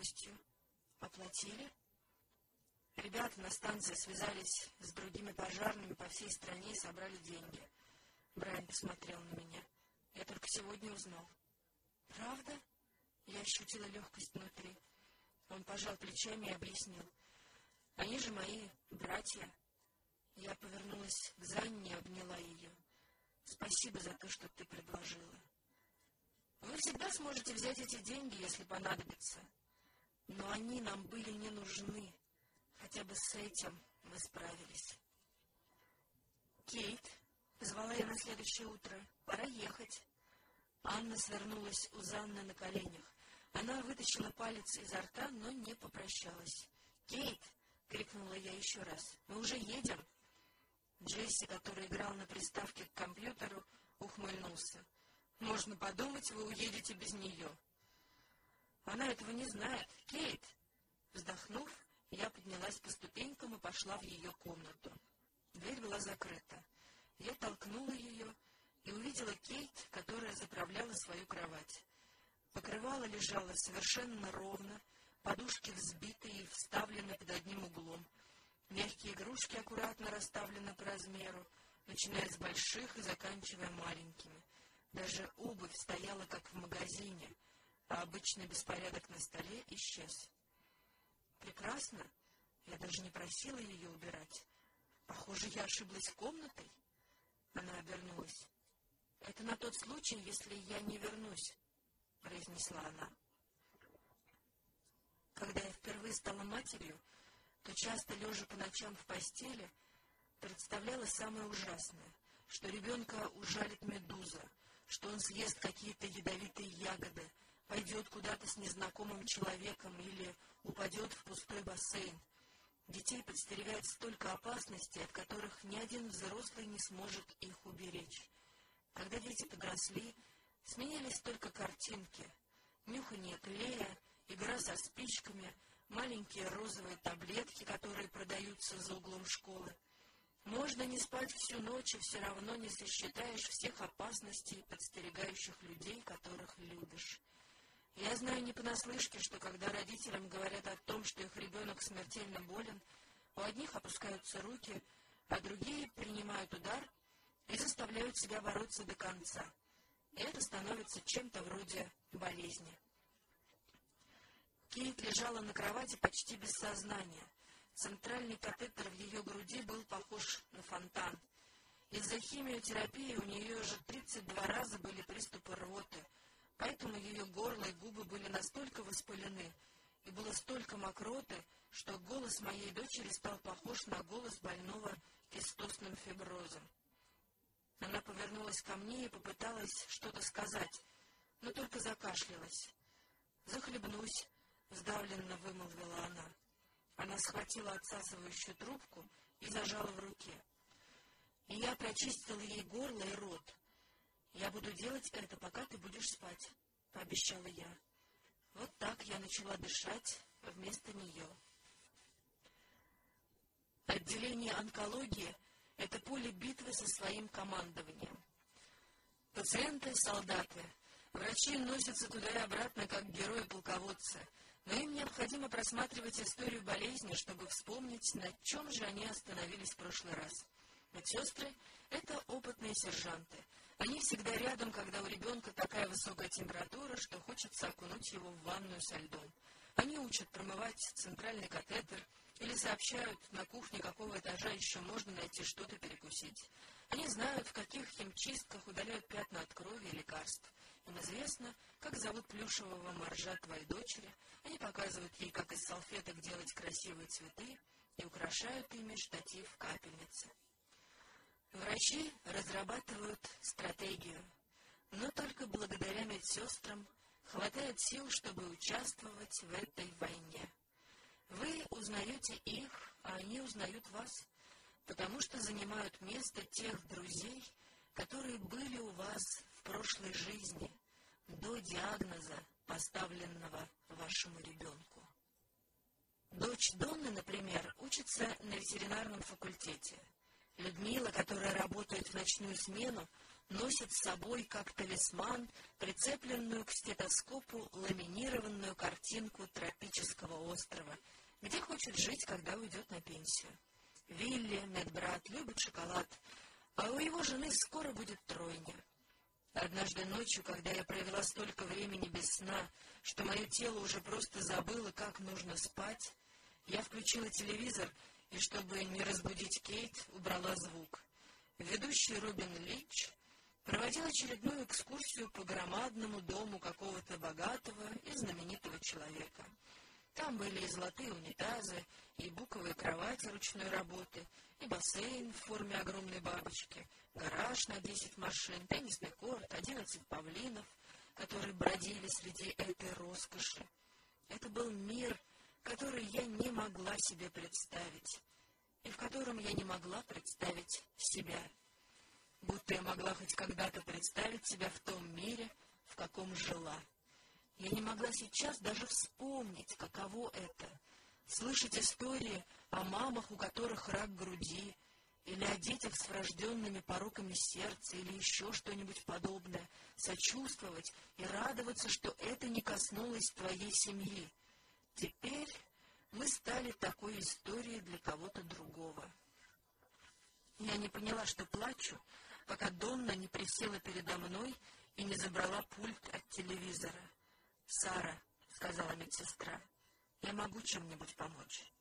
новостью. Оплатили? Ребята на станции связались с другими пожарными по всей стране и собрали деньги. Брайан посмотрел на меня. Я только сегодня узнал. Правда? Я ощутила легкость внутри. Он пожал плечами и объяснил. Они же мои братья. Я повернулась к Занне и обняла ее. Спасибо за то, что ты предложила. Вы всегда сможете взять эти деньги, если понадобится. Но они нам были не нужны. Хотя бы с этим мы справились. Кейт, позвала я на следующее утро, пора ехать. Анна свернулась у Занны на коленях. Она вытащила палец изо рта, но не попрощалась. «Кейт!» — крикнула я еще раз. «Мы уже едем!» Джесси, который играл на приставке к компьютеру, ухмыльнулся. «Можно подумать, вы уедете без нее». «Она этого не знает. Кейт!» Вздохнув, я поднялась по ступенькам и пошла в ее комнату. Дверь была закрыта. Я толкнула ее и увидела Кейт, которая заправляла свою кровать. Покрывало лежало совершенно ровно, подушки взбиты и вставлены под одним углом. Мягкие игрушки аккуратно расставлены по размеру, начиная с больших и заканчивая маленькими. Даже обувь стояла как в магазине, а обычный беспорядок на столе исчез. Прекрасно. Я даже не просила ее убирать. Похоже, я ошиблась комнатой. Она обернулась. Это на тот случай, если я не вернусь. — произнесла она. Когда я впервые стала матерью, то часто, лежа по ночам в постели, представляла самое ужасное, что ребенка ужалит медуза, что он съест какие-то ядовитые ягоды, пойдет куда-то с незнакомым человеком или упадет в пустой бассейн. Детей подстерегает столько опасностей, от которых ни один взрослый не сможет их уберечь. Когда дети подросли, Сменились только картинки. Нюханье клея, игра со спичками, маленькие розовые таблетки, которые продаются за углом школы. Можно не спать всю ночь, и все равно не сосчитаешь всех опасностей, подстерегающих людей, которых любишь. Я знаю не понаслышке, что когда родителям говорят о том, что их ребенок смертельно болен, у одних опускаются руки, а другие принимают удар и заставляют себя бороться до конца и это становится чем-то вроде болезни. Кейт лежала на кровати почти без сознания. Центральный катетер в ее груди был похож на фонтан. Из-за химиотерапии у нее уже 32 раза были приступы рвоты, поэтому ее горло и губы были настолько воспалены, и было столько мокроты, что голос моей дочери стал похож на голос больного кистозным фиброзом. Она повернулась ко мне и попыталась что-то сказать, но только закашлялась. «Захлебнусь», — сдавленно вымолвила она. Она схватила отсасывающую трубку и зажала в руке. И я прочистила ей горло и рот. «Я буду делать это, пока ты будешь спать», — пообещала я. Вот так я начала дышать вместо нее. Отделение онкологии — это поле битвы со своим командованием. Пациенты — солдаты. Врачи носятся туда и обратно, как герои-полководцы. Но им необходимо просматривать историю болезни, чтобы вспомнить, на чем же они остановились в прошлый раз. Медсестры — это опытные сержанты. Они всегда рядом, когда у ребенка такая высокая температура, что хочется окунуть его в ванную со льдом. Они учат промывать центральный катетер, или сообщают, на кухне какого этажа еще можно найти что-то перекусить. Они знают, в каких химчистках удаляют пятна от крови и лекарств. Им известно, как зовут плюшевого моржа твоей дочери. Они показывают ей, как из салфеток делать красивые цветы и украшают ими штатив капельницы. Врачи разрабатывают стратегию, но только благодаря медсестрам хватает сил, чтобы участвовать в этой войне. Вы узнаете их, а они узнают вас, потому что занимают место тех друзей, которые были у вас в прошлой жизни, до диагноза, поставленного вашему ребенку. Дочь Донны, например, учится на ветеринарном факультете. Людмила, которая работает в ночную смену, носит с собой как талисман прицепленную к стетоскопу ламинированную картинку тропического острова, где хочет жить, когда уйдет на пенсию. Вилли, медбрат, любит шоколад, а у его жены скоро будет тройня. Однажды ночью, когда я провела столько времени без сна, что мое тело уже просто забыло, как нужно спать, я включила телевизор и, чтобы не разбудить Кейт, убрала звук. Ведущий Робин Лич проводил очередную экскурсию по громадному дому какого-то богатого и знаменитого человека. Там были и золотые унитазы, и буковые кровати ручной работы, и бассейн в форме огромной бабочки, гараж на десять машин, теннисный корт, одиннадцать павлинов, которые бродили среди этой роскоши. Это был мир, который я не могла себе представить, и в котором я не могла представить себя. Будто я могла хоть когда-то представить себя в том мире, в каком жила. Я не могла сейчас даже вспомнить, каково это — слышать истории о мамах, у которых рак груди, или о детях с врожденными пороками сердца, или еще что-нибудь подобное, сочувствовать и радоваться, что это не коснулось твоей семьи. Теперь мы стали такой историей для кого-то другого. Я не поняла, что плачу, пока Донна не присела передо мной и не забрала пульт от телевизора. «Сара», — сказала медсестра, — «я могу чем-нибудь помочь».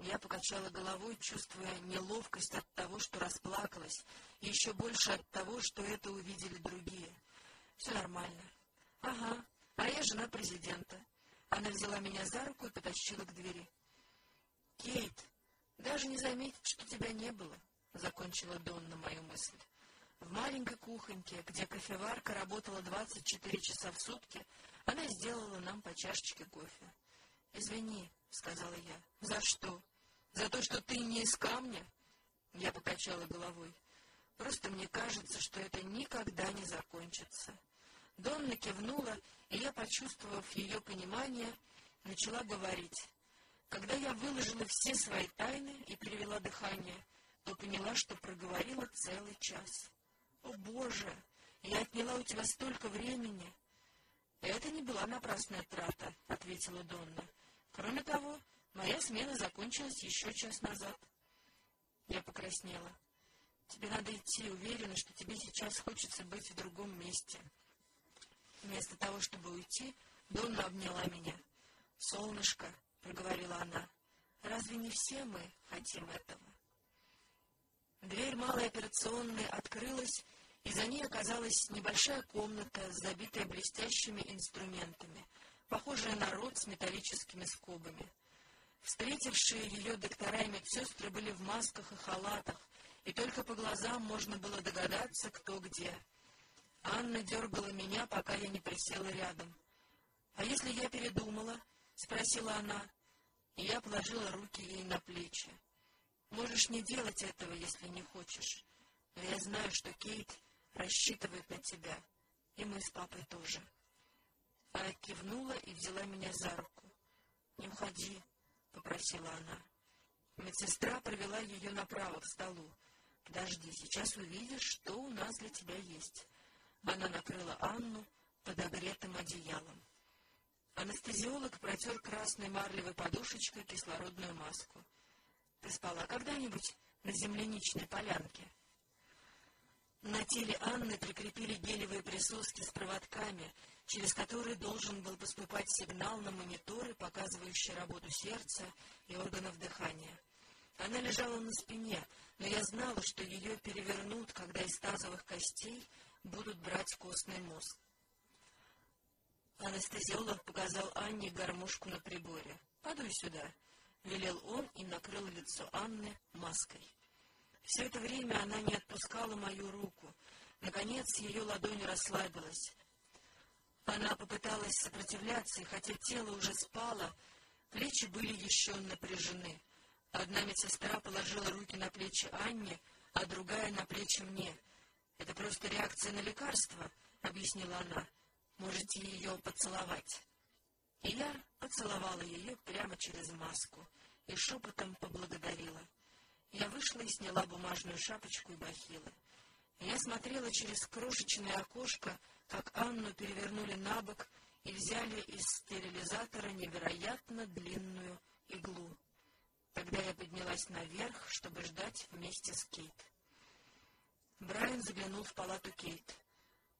Я покачала головой, чувствуя неловкость от того, что расплакалась, и еще больше от того, что это увидели другие. Все нормально. Ага, а я жена президента. Она взяла меня за руку и потащила к двери. Кейт, даже не заметить, что тебя не было, закончила Донна мою мысль. В маленькой кухоньке, где кофеварка работала 24 часа в сутки, она сделала нам по чашечке кофе. «Извини», — сказала я. «За что? За то, что ты не из камня?» Я покачала головой. «Просто мне кажется, что это никогда не закончится». Донна кивнула, и я, почувствовав ее понимание, начала говорить. Когда я выложила все свои тайны и перевела дыхание, то поняла, что проговорила целый час. «О, Боже! Я отняла у тебя столько времени!» «Это не была напрасная трата», — ответила Донна. «Кроме того, моя смена закончилась еще час назад». Я покраснела. «Тебе надо идти, уверена, что тебе сейчас хочется быть в другом месте». Вместо того, чтобы уйти, Донна обняла меня. «Солнышко», — проговорила она, — «разве не все мы хотим этого?» Дверь малой операционной открылась, и за ней оказалась небольшая комната, забитая блестящими инструментами, похожая на рот с металлическими скобами. Встретившие ее доктора и медсестры были в масках и халатах, и только по глазам можно было догадаться, кто где. Анна дергала меня, пока я не присела рядом. «А если я передумала?» — спросила она. И я положила руки ей на плечи. «Можешь не делать этого, если не хочешь. Но я знаю, что Кейт рассчитывает на тебя, и мы с папой тоже. Она кивнула и взяла меня за руку. «Не уходи», — попросила она. Медсестра провела ее направо, к столу. «Подожди, сейчас увидишь, что у нас для тебя есть». Она накрыла Анну подогретым одеялом. Анестезиолог протер красной марлевой подушечкой кислородную маску. «Ты спала когда-нибудь на земляничной полянке?» На теле Анны прикрепили гелевые присоски с проводками, через которые должен был поступать сигнал на мониторы, показывающие работу сердца и органов дыхания. Она лежала на спине, но я знала, что ее перевернут, когда из тазовых костей будут брать костный мозг. Анестезиолог показал Анне гармошку на приборе. «Подуй сюда», — велел он и накрыл лицо Анны маской. Все это время она не отпускала мою руку. Наконец ее ладонь расслабилась. Она попыталась сопротивляться, и хотя тело уже спало, плечи были еще напряжены. Одна медсестра положила руки на плечи Анне, а другая на плечи мне. «Это просто реакция на лекарство», — объяснила она. «Можете ее поцеловать». И я поцеловала ее прямо через маску и шепотом поблагодарила. Я вышла и сняла бумажную шапочку и бахилы. Я смотрела через крошечное окошко, как Анну перевернули на бок, и взяли из стерилизатора невероятно длинную иглу. Тогда я поднялась наверх, чтобы ждать вместе с Кейт. Брайан заглянул в палату Кейт.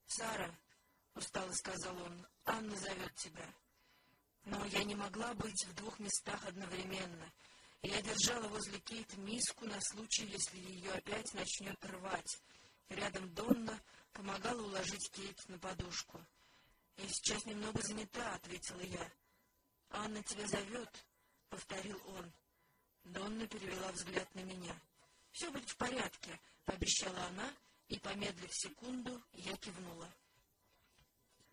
«Сара», — устало сказал он, — «Анна зовет тебя». Но я не могла быть в двух местах одновременно, я держала возле Кейт миску на случай, если ее опять начнет рвать. Рядом Донна помогала уложить Кейт на подушку. «Я сейчас немного занята», — ответила я. «Анна тебя зовет», — повторил он. Донна перевела взгляд на меня. «Все будет в порядке», — пообещала она, и, помедлив секунду, я кивнула.